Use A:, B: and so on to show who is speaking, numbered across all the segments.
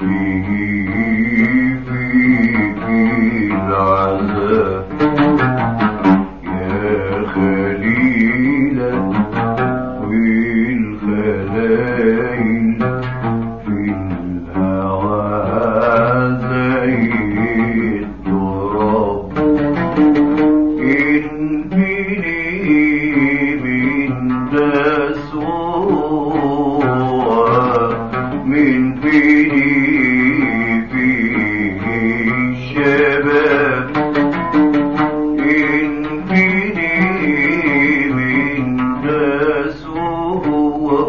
A: Mm-hmm.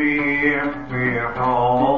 A: we, we are.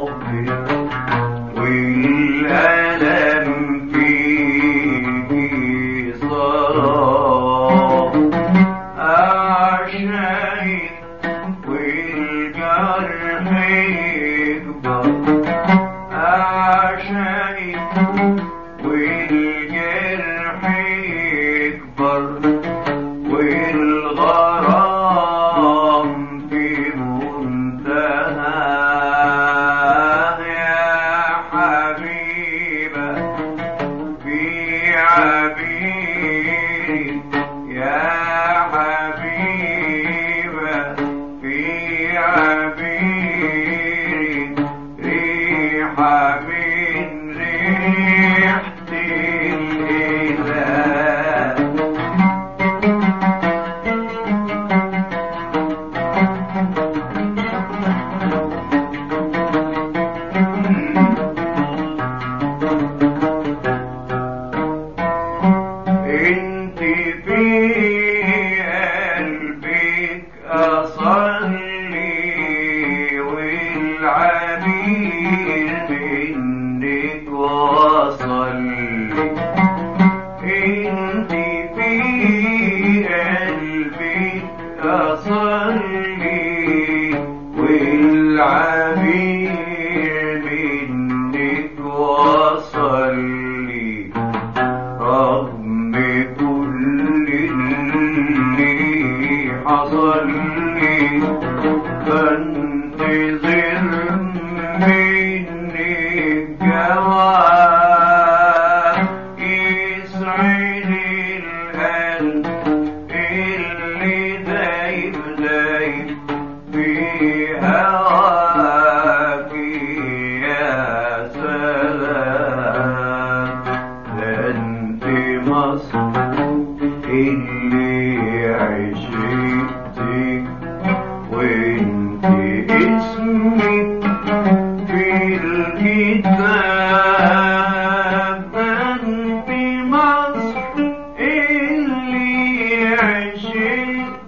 A: صلي والعميل مني توصلي رغم كل اللي حصل لي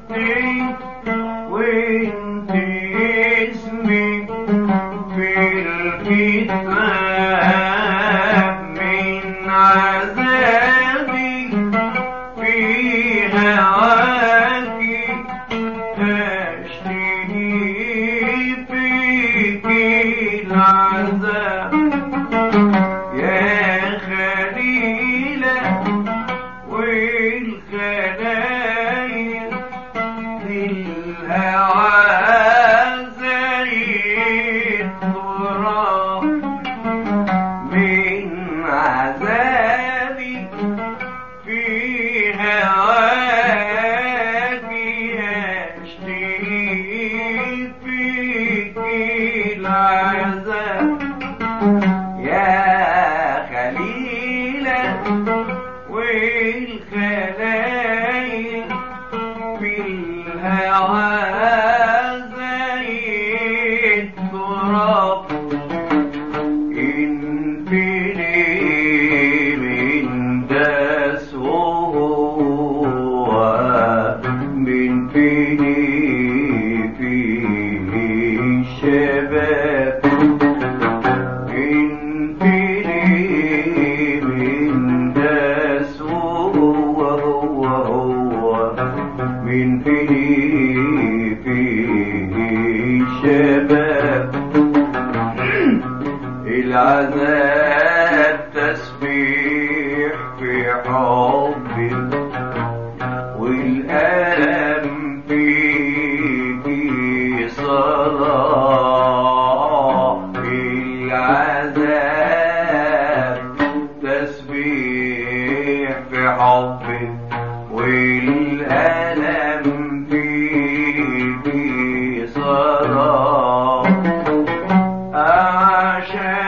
A: Hey, wait. أعشائي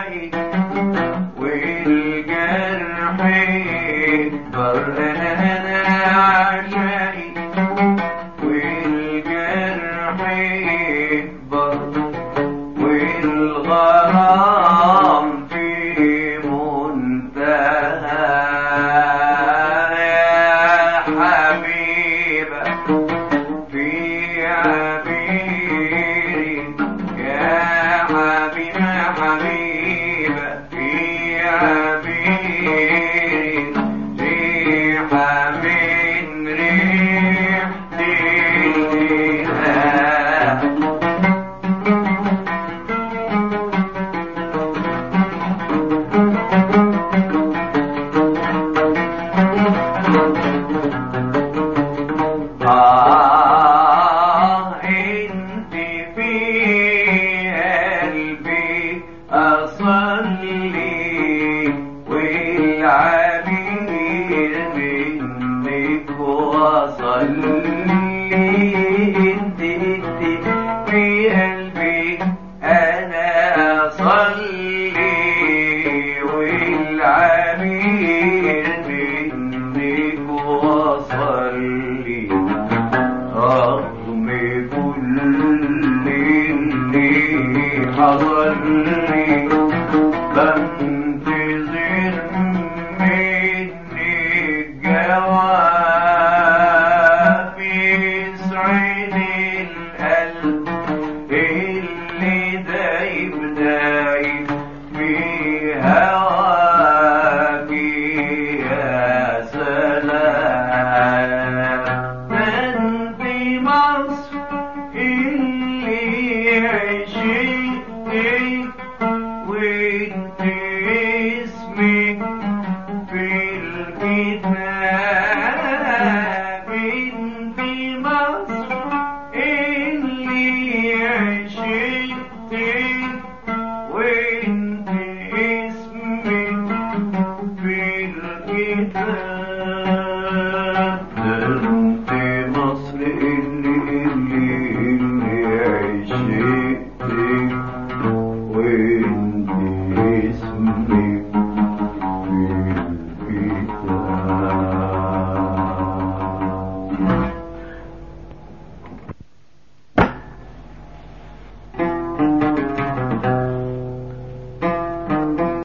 A: إِنَّا